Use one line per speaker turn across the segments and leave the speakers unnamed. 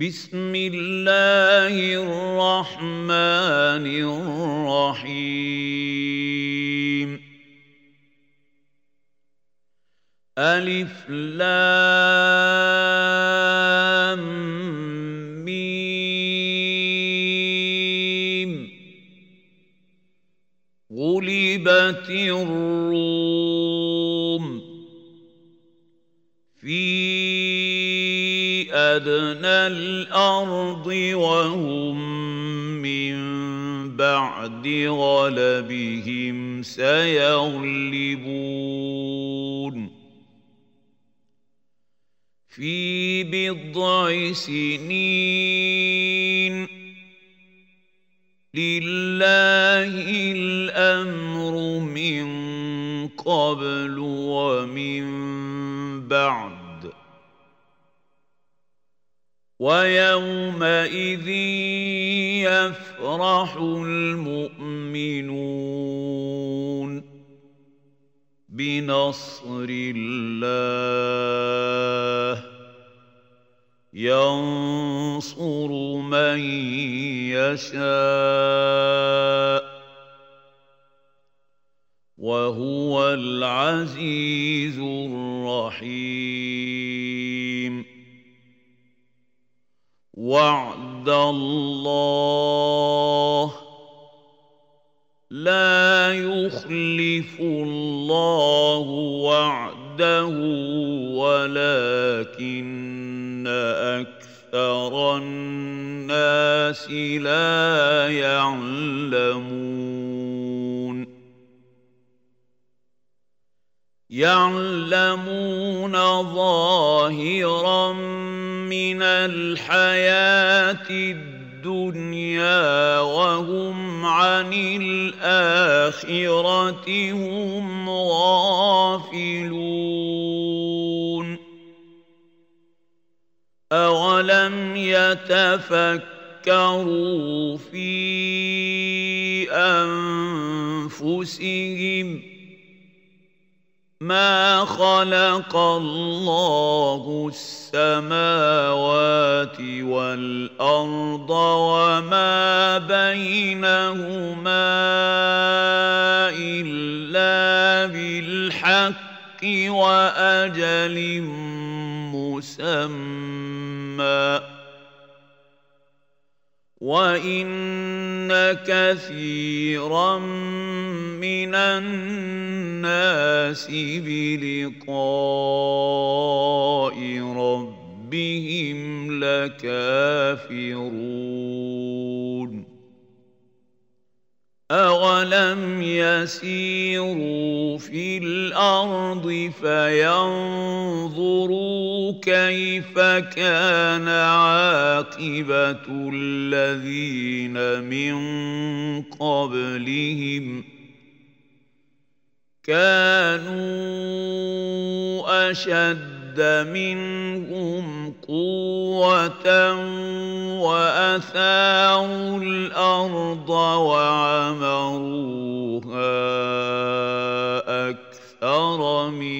بسم الله الرحمن الرحيم. ألف لام ميم. غلبت الروم أدنى الأرض وهم من بعد غلبهم سيغلبون في بضع سنين لله الأمر من قبل ومن بعد ويومئذ يفرح المؤمنون بنصر الله. ينصر من يشاء وهو العزيز الرحيم. وعد الله لا يخلف الله وعده ولكن أكثر الناس لا يعلمون يعلمون ظاهرا من الحياة الدنيا وهم عن الآخرة هم غافلون. أولم يتفكروا في أنفسهم ۖ ما خلق الله السماوات والارض وما بينهما الا بالحق واجل مسمى وان كثيرا من الناس بلقاء ربهم لكافرون اولم يسيروا في الأرض فينظروا كيف كان عاقبه الذين من قبلهم كانوا اشد منهم قوة وأثاروا الأرض وعمروها أكثر مما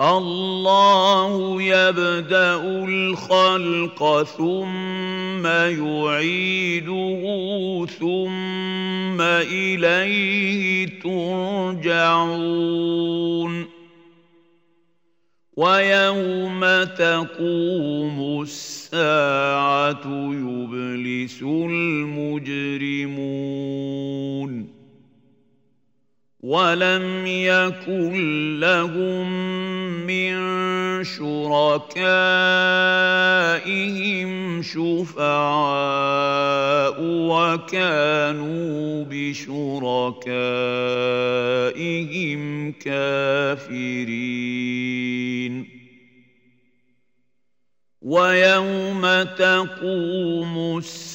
الله يبدأ الخلق ثم يعيده ثم إليه ترجعون. ويوم تقوم الساعة يبلس المجرمون. ولم يكن لهم من شركائهم شفعاء وكانوا بشركائهم كافرين ويوم تقوم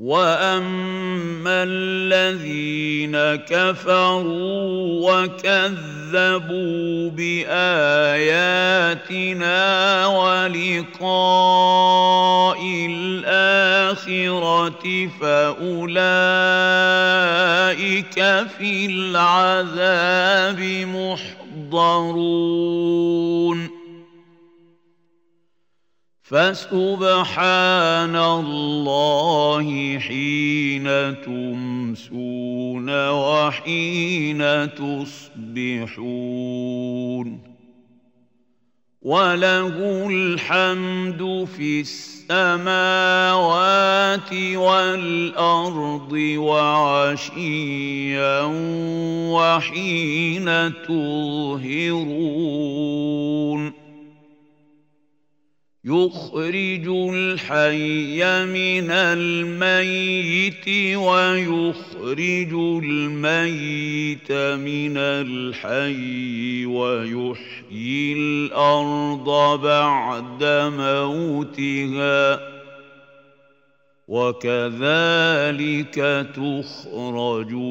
واما الذين كفروا وكذبوا باياتنا ولقاء الاخره فاولئك في العذاب محضرون فسبحان الله حين تمسون وحين تصبحون وله الحمد في السماوات والأرض وعشيا وحين تظهرون يخرج الحي من الميت ويخرج الميت من الحي ويحيي الأرض بعد موتها وكذلك تخرجون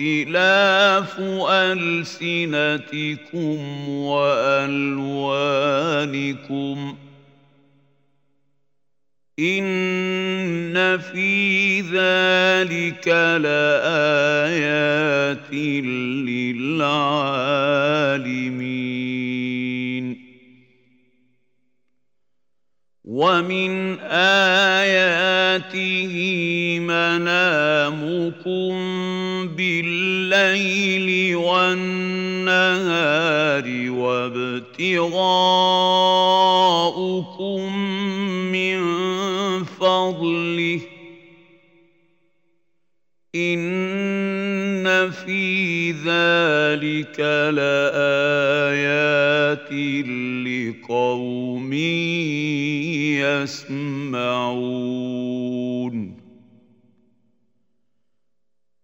اختلاف ألسنتكم وألوانكم إن في ذلك لآيات للعالمين ومن آياته منامكم بالليل والنهار وابتغاؤكم من فضله. إن في ذلك لآيات لقوم يسمعون.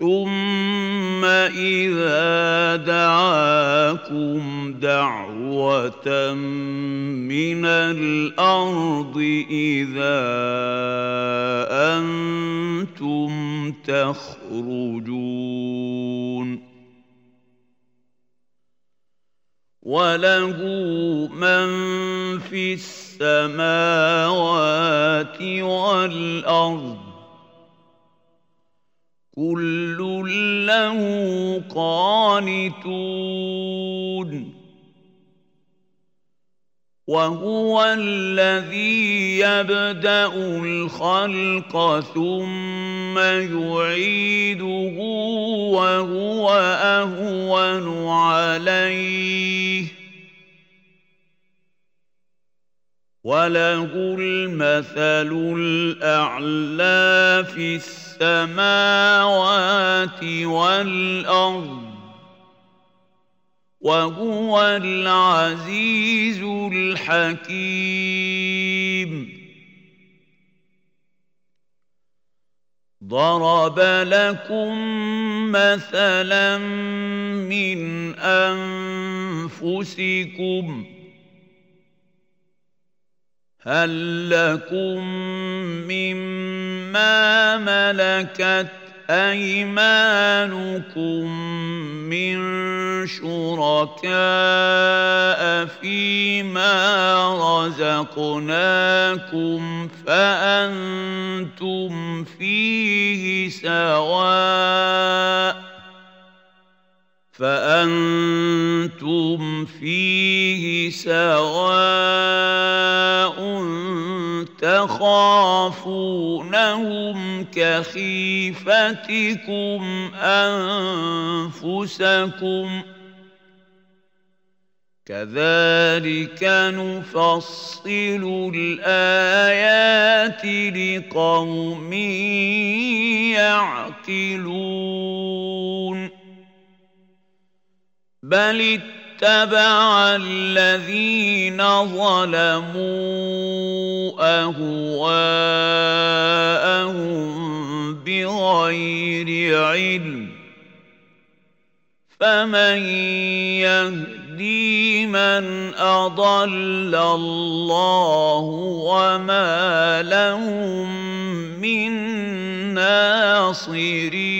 ثم إذا دعاكم دعوة من الأرض إذا أنتم تخرجون وله من في السماوات والأرض كل له قانتون. وهو الذي يبدأ الخلق ثم يعيده وهو أهون عليه. وله المثل الاعلى في السماوات والارض وهو العزيز الحكيم ضرب لكم مثلا من انفسكم هل لكم مما ملكت أيمانكم من شركاء فيما رزقناكم فأنتم فيه سواء فأنتم فيه سواء تخافونهم كخيفتكم أنفسكم كذلك نفصل الآيات لقوم يعقلون بل اتبع الذين ظلموا أهواءهم بغير علم. فمن يهدي من اضل الله وما لهم من ناصرين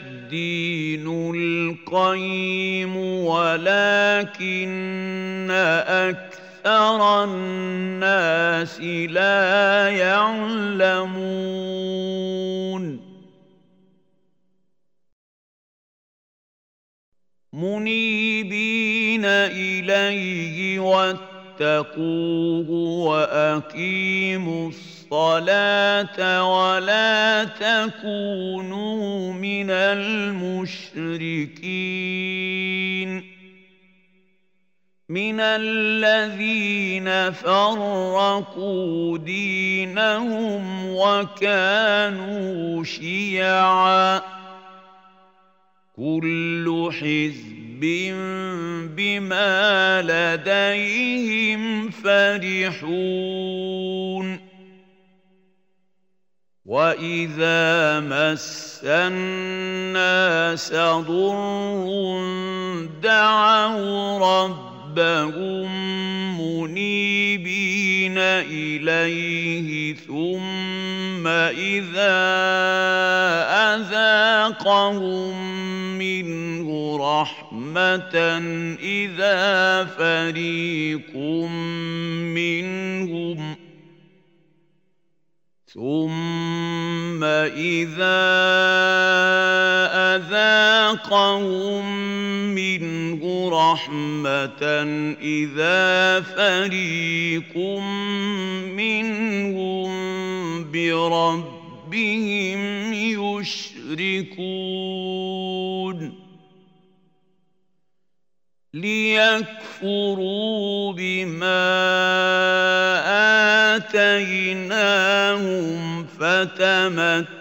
الدين القيم ولكن أكثر الناس لا يعلمون. منيبين إليه واتقوه وأقيموا الصلاة ولا تكونوا من المشركين. من الذين فرقوا دينهم وكانوا شيعا. كل حزب بما لديهم فرحون. واذا مس الناس ضر دعوا ربهم منيبين اليه ثم اذا اذاقهم منه رحمه اذا فريق منهم. ثم إذا أذاقهم منه رحمة إذا فريق منهم بربهم يشركون ليكفروا بما آتيناهم فتمتعوا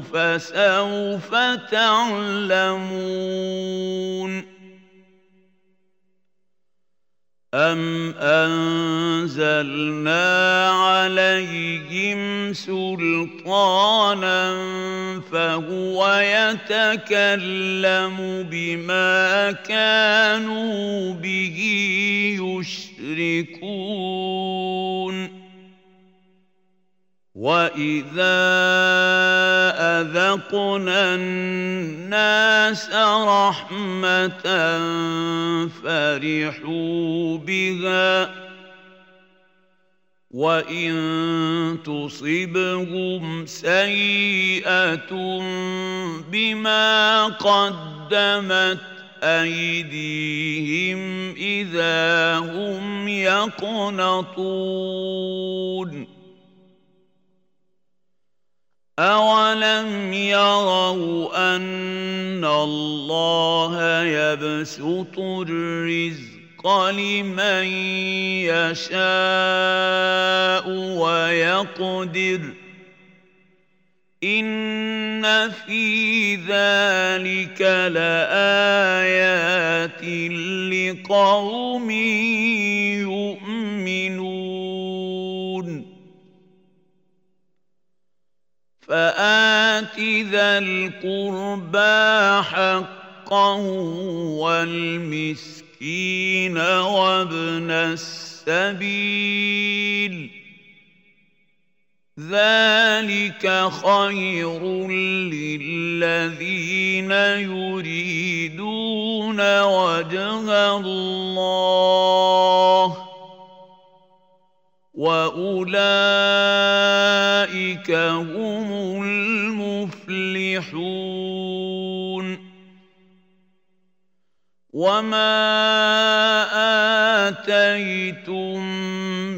فسوف تعلمون أَمْ أَنزَلْنَا عَلَيْهِمْ سُلْطَانًا فَهُوَ يَتَكَلَّمُ بِمَا كَانُوا بِهِ يُشْرِكُونَ واذا اذقنا الناس رحمه فرحوا بها وان تصبهم سيئه بما قدمت ايديهم اذا هم يقنطون أولم يروا أن الله يبسط الرزق لمن يشاء ويقدر إن في ذلك لآيات لقوم فآت ذا القربى حقه والمسكين وابن السبيل. ذلك خير للذين يريدون وجه الله واولئك هم المفلحون. وما اتيتم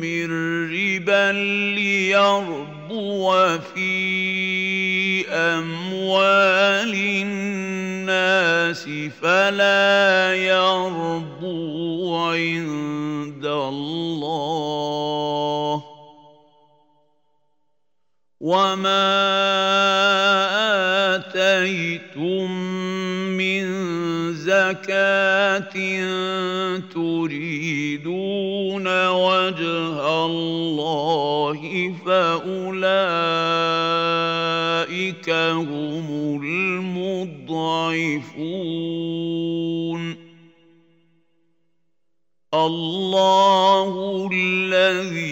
من ربا ليربو في اموال الناس فلا يربو عند الله وما اتيتم من زكاه تريدون وجه الله فاولئك هم المضعفون الله الذي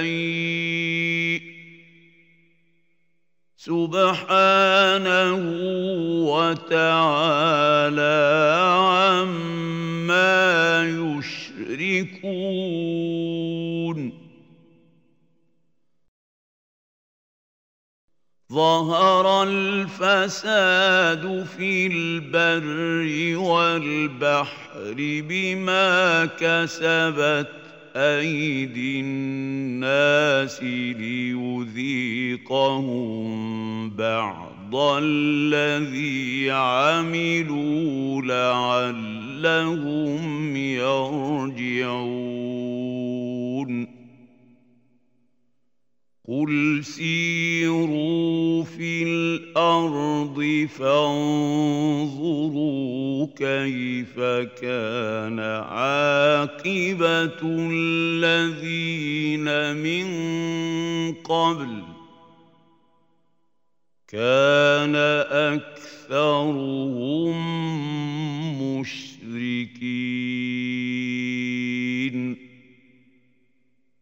شيء. سبحانه وتعالى عما يشركون. ظهر الفساد في البر والبحر بما كسبت أيدي الناس ليذيقهم بعض الذي عملوا لعلهم يرجعون. قل سيروا في الأرض فانظروا كيف كان عاقبه الذين من قبل كان اكثرهم مشركين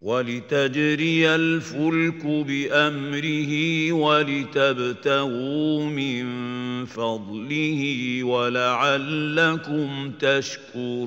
ولتجري الفلك بأمره ولتبتغوا من فضله ولعلكم تشكرون.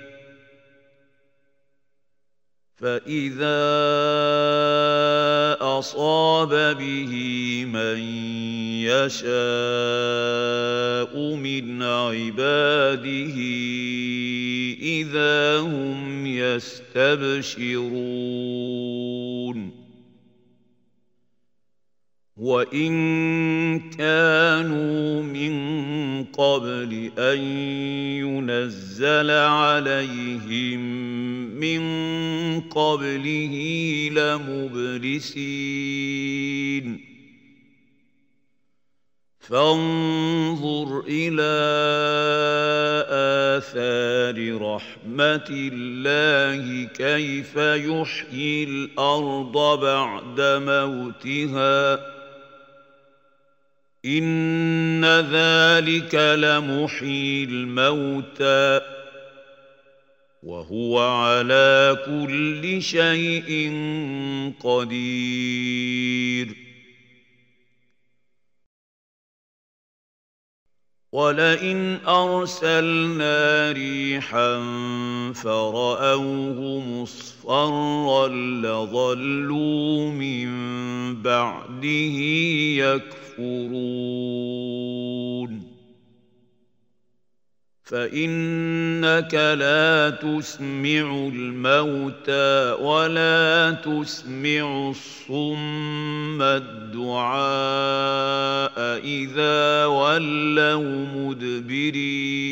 فاذا اصاب به من يشاء من عباده اذا هم يستبشرون وان كانوا من قبل ان ينزل عليهم من قبله لمبلسين فانظر إلى اثار رحمه الله كيف يحيي الأرض بعد موتها ان ذلك لمحيي الموتى وهو على كل شيء قدير. ولئن ارسلنا ريحا فراوه مصفرا لظلوا من بعده يكفرون. فانك لا تسمع الموتى ولا تسمع الصم الدعاء اذا ولوا مدبرين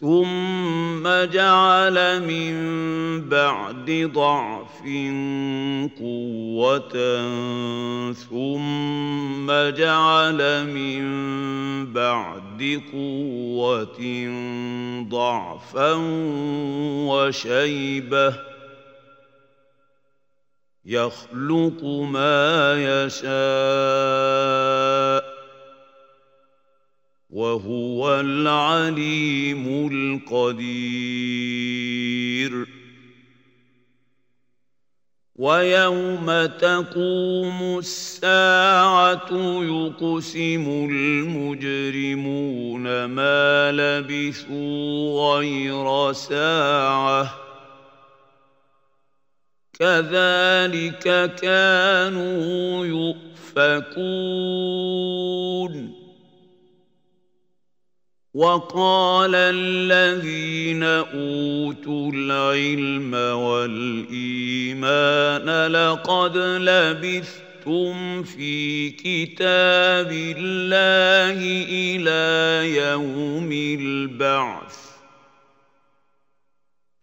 ثم جعل من بعد ضعف قوة ثم جعل من بعد قوة ضعفا وشيبة يخلق ما يشاء وهو العليم القدير. ويوم تقوم الساعة يقسم المجرمون ما لبثوا غير ساعة. كذلك كانوا يؤفكون. وقال الذين أوتوا العلم والإيمان لقد لبثتم في كتاب الله إلى يوم البعث.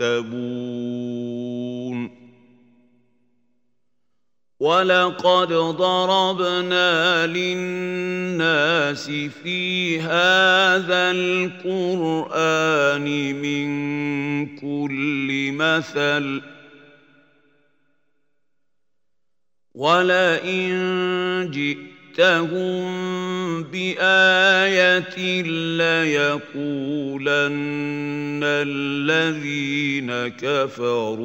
يكتبون ولقد ضربنا للناس في هذا القران من كل مثل. ولئن جئت جئتهم بآية ليقولن الذين كفروا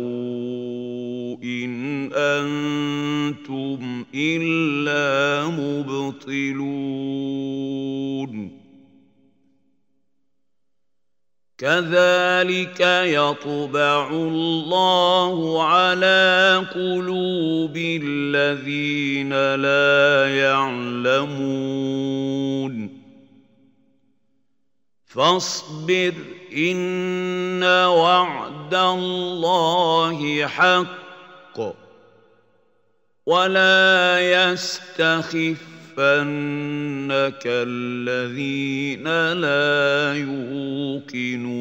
إن أنتم إلا مبطلون. كذلك يطبع الله على قلوب الذين لا يعلمون. فاصبر إن وعد الله حق ولا يستخف يَحْسَبَنَّكَ الَّذِينَ لَا يُوقِنُونَ.